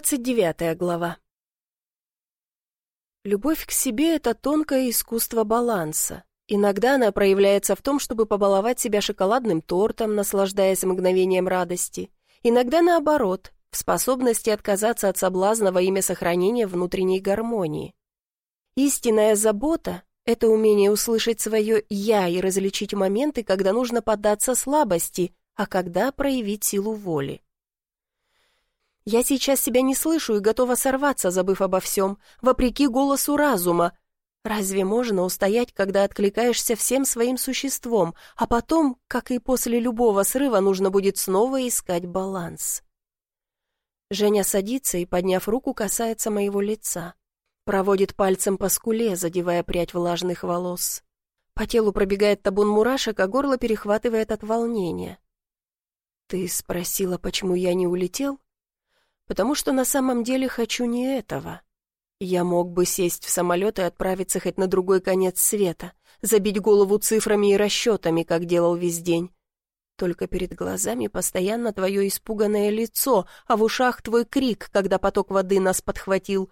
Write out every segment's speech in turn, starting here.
Двадцать девятая глава. Любовь к себе — это тонкое искусство баланса. Иногда она проявляется в том, чтобы побаловать себя шоколадным тортом, наслаждаясь мгновением радости. Иногда наоборот, в способности отказаться от соблазна во имя сохранения внутренней гармонии. Истинная забота — это умение услышать свое «я» и различить моменты, когда нужно поддаться слабости, а когда проявить силу воли. Я сейчас себя не слышу и готова сорваться, забыв обо всем, вопреки голосу разума. Разве можно устоять, когда откликаешься всем своим существом, а потом, как и после любого срыва, нужно будет снова искать баланс? Женя садится и, подняв руку, касается моего лица. Проводит пальцем по скуле, задевая прядь влажных волос. По телу пробегает табун мурашек, а горло перехватывает от волнения. «Ты спросила, почему я не улетел?» Потому что на самом деле хочу не этого. Я мог бы сесть в самолет и отправиться хоть на другой конец света, забить голову цифрами и расчетами, как делал весь день. Только перед глазами постоянно твое испуганное лицо, а в ушах твой крик, когда поток воды нас подхватил.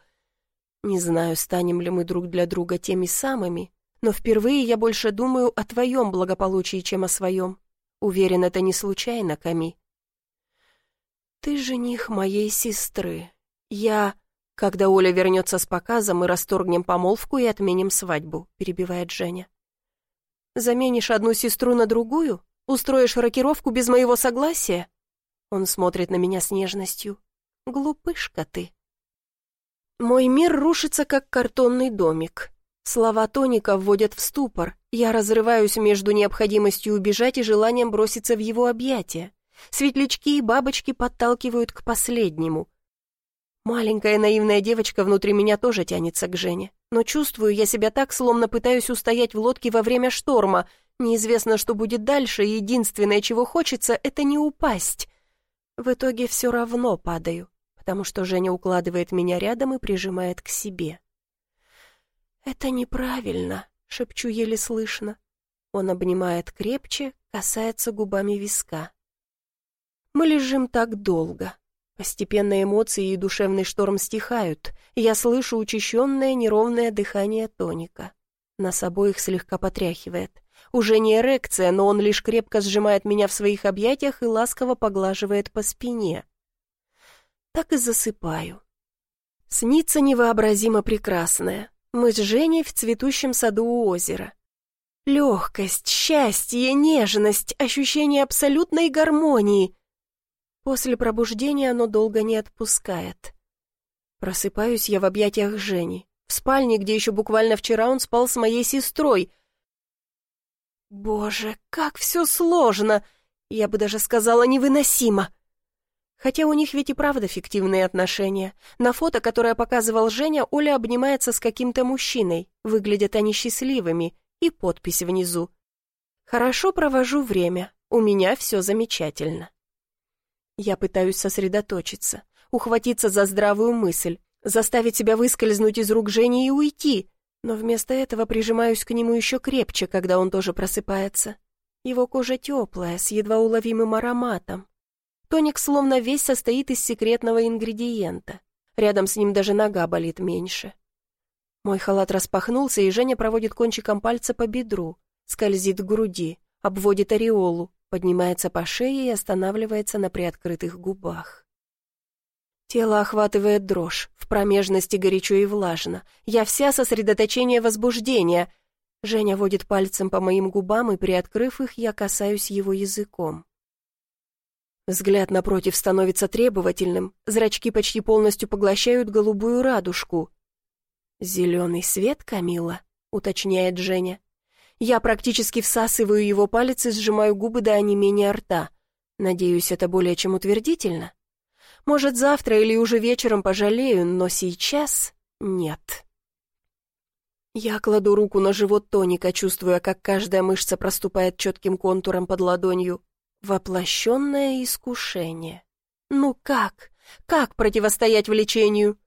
Не знаю, станем ли мы друг для друга теми самыми, но впервые я больше думаю о твоем благополучии, чем о своем. Уверен, это не случайно, Ками. «Ты жених моей сестры. Я...» «Когда Оля вернется с показа, мы расторгнем помолвку и отменим свадьбу», — перебивает Женя. «Заменишь одну сестру на другую? Устроишь рокировку без моего согласия?» Он смотрит на меня с нежностью. «Глупышка ты». Мой мир рушится, как картонный домик. Слова Тоника вводят в ступор. Я разрываюсь между необходимостью убежать и желанием броситься в его объятия. Светлячки и бабочки подталкивают к последнему. Маленькая наивная девочка внутри меня тоже тянется к Жене, но чувствую я себя так, словно пытаюсь устоять в лодке во время шторма. Неизвестно, что будет дальше, и единственное, чего хочется, это не упасть. В итоге все равно падаю, потому что Женя укладывает меня рядом и прижимает к себе. «Это неправильно», — шепчу еле слышно. Он обнимает крепче, касается губами виска. Мы лежим так долго. Постепенно эмоции и душевный шторм стихают, я слышу учащенное неровное дыхание тоника. Нас обоих слегка потряхивает. Уже не эрекция, но он лишь крепко сжимает меня в своих объятиях и ласково поглаживает по спине. Так и засыпаю. Снится невообразимо прекрасное. Мы с Женей в цветущем саду у озера. Легкость, счастье, нежность, ощущение абсолютной гармонии. После пробуждения оно долго не отпускает. Просыпаюсь я в объятиях Жени, в спальне, где еще буквально вчера он спал с моей сестрой. Боже, как все сложно! Я бы даже сказала, невыносимо. Хотя у них ведь и правда фиктивные отношения. На фото, которое показывал Женя, Оля обнимается с каким-то мужчиной. Выглядят они счастливыми. И подпись внизу. «Хорошо провожу время. У меня все замечательно». Я пытаюсь сосредоточиться, ухватиться за здравую мысль, заставить себя выскользнуть из рук Жени и уйти, но вместо этого прижимаюсь к нему еще крепче, когда он тоже просыпается. Его кожа теплая, с едва уловимым ароматом. Тоник словно весь состоит из секретного ингредиента. Рядом с ним даже нога болит меньше. Мой халат распахнулся, и Женя проводит кончиком пальца по бедру, скользит к груди, обводит ореолу, поднимается по шее и останавливается на приоткрытых губах. Тело охватывает дрожь, в промежности горячо и влажно. Я вся сосредоточение возбуждения. Женя водит пальцем по моим губам, и, приоткрыв их, я касаюсь его языком. Взгляд напротив становится требовательным, зрачки почти полностью поглощают голубую радужку. «Зеленый свет, Камила?» — уточняет Женя. Я практически всасываю его палец и сжимаю губы до онемения рта. Надеюсь, это более чем утвердительно. Может, завтра или уже вечером пожалею, но сейчас нет. Я кладу руку на живот Тоника, чувствуя, как каждая мышца проступает четким контуром под ладонью. Воплощенное искушение. Ну как? Как противостоять влечению?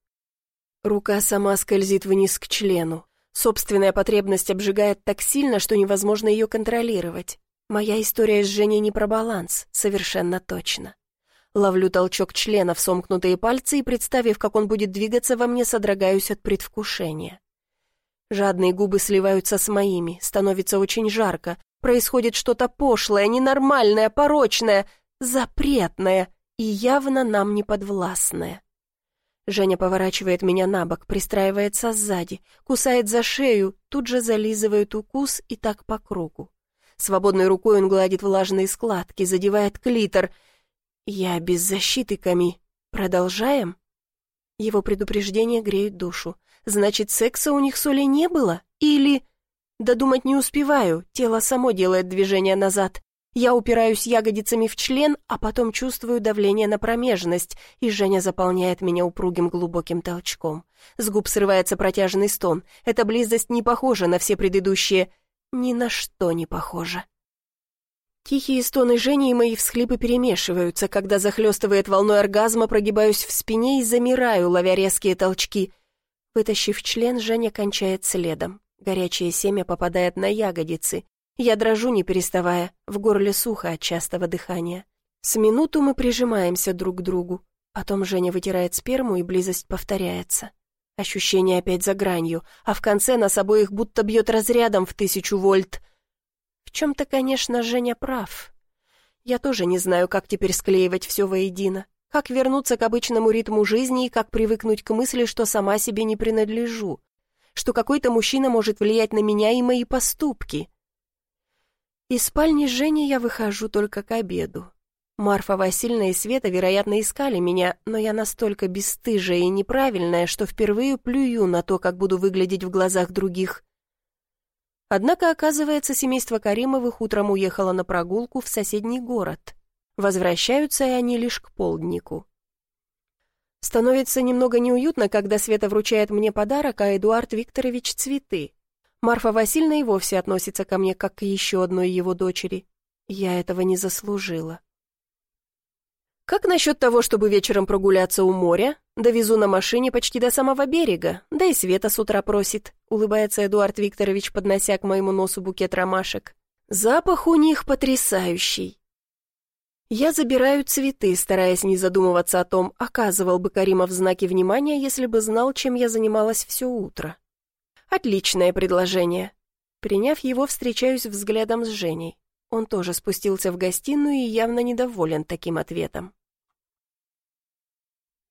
Рука сама скользит вниз к члену. Собственная потребность обжигает так сильно, что невозможно ее контролировать. Моя история с Женей не про баланс, совершенно точно. Ловлю толчок члена в сомкнутые пальцы и, представив, как он будет двигаться во мне, содрогаюсь от предвкушения. Жадные губы сливаются с моими, становится очень жарко. Происходит что-то пошлое, ненормальное, порочное, запретное и явно нам не подвластное. Женя поворачивает меня на бок, пристраивается сзади, кусает за шею, тут же зализывает укус и так по кругу. Свободной рукой он гладит влажные складки, задевает клитор. «Я без защиты, Ками. Продолжаем?» Его предупреждение греет душу. Значит, секса у них с Олей не было? Или... Додумать не успеваю, тело само делает движение назад. Я упираюсь ягодицами в член, а потом чувствую давление на промежность, и Женя заполняет меня упругим глубоким толчком. С губ срывается протяжный стон. Эта близость не похожа на все предыдущие. Ни на что не похожа. Тихие стоны Жени и мои всхлипы перемешиваются, когда захлестывает волной оргазма, прогибаюсь в спине и замираю, ловя резкие толчки. Вытащив член, Женя кончает следом. Горячее семя попадает на ягодицы. Я дрожу, не переставая, в горле сухо от частого дыхания. С минуту мы прижимаемся друг к другу. Потом Женя вытирает сперму, и близость повторяется. Ощущение опять за гранью, а в конце нас обоих будто бьет разрядом в тысячу вольт. В чем-то, конечно, Женя прав. Я тоже не знаю, как теперь склеивать все воедино, как вернуться к обычному ритму жизни и как привыкнуть к мысли, что сама себе не принадлежу, что какой-то мужчина может влиять на меня и мои поступки. Из спальни Жени я выхожу только к обеду. Марфа Васильевна и Света, вероятно, искали меня, но я настолько бесстыжая и неправильная, что впервые плюю на то, как буду выглядеть в глазах других. Однако, оказывается, семейство Каримовых утром уехало на прогулку в соседний город. Возвращаются и они лишь к полднику. Становится немного неуютно, когда Света вручает мне подарок, а Эдуард Викторович — цветы. Марфа Васильевна и вовсе относится ко мне как к еще одной его дочери. Я этого не заслужила. «Как насчет того, чтобы вечером прогуляться у моря? Довезу на машине почти до самого берега, да и Света с утра просит», улыбается Эдуард Викторович, поднося к моему носу букет ромашек. «Запах у них потрясающий». Я забираю цветы, стараясь не задумываться о том, оказывал бы Каримов знаки внимания, если бы знал, чем я занималась все утро. Отличное предложение. Приняв его, встречаюсь взглядом с Женей. Он тоже спустился в гостиную и явно недоволен таким ответом.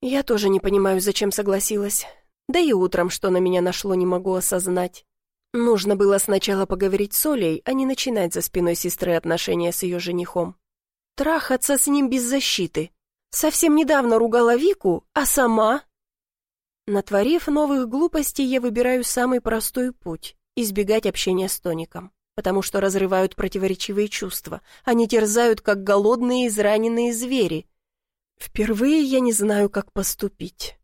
Я тоже не понимаю, зачем согласилась. Да и утром, что на меня нашло, не могу осознать. Нужно было сначала поговорить с Олей, а не начинать за спиной сестры отношения с ее женихом. Трахаться с ним без защиты. Совсем недавно ругала Вику, а сама Натворив новых глупостей, я выбираю самый простой путь — избегать общения с тоником, потому что разрывают противоречивые чувства. Они терзают, как голодные израненные звери. Впервые я не знаю, как поступить.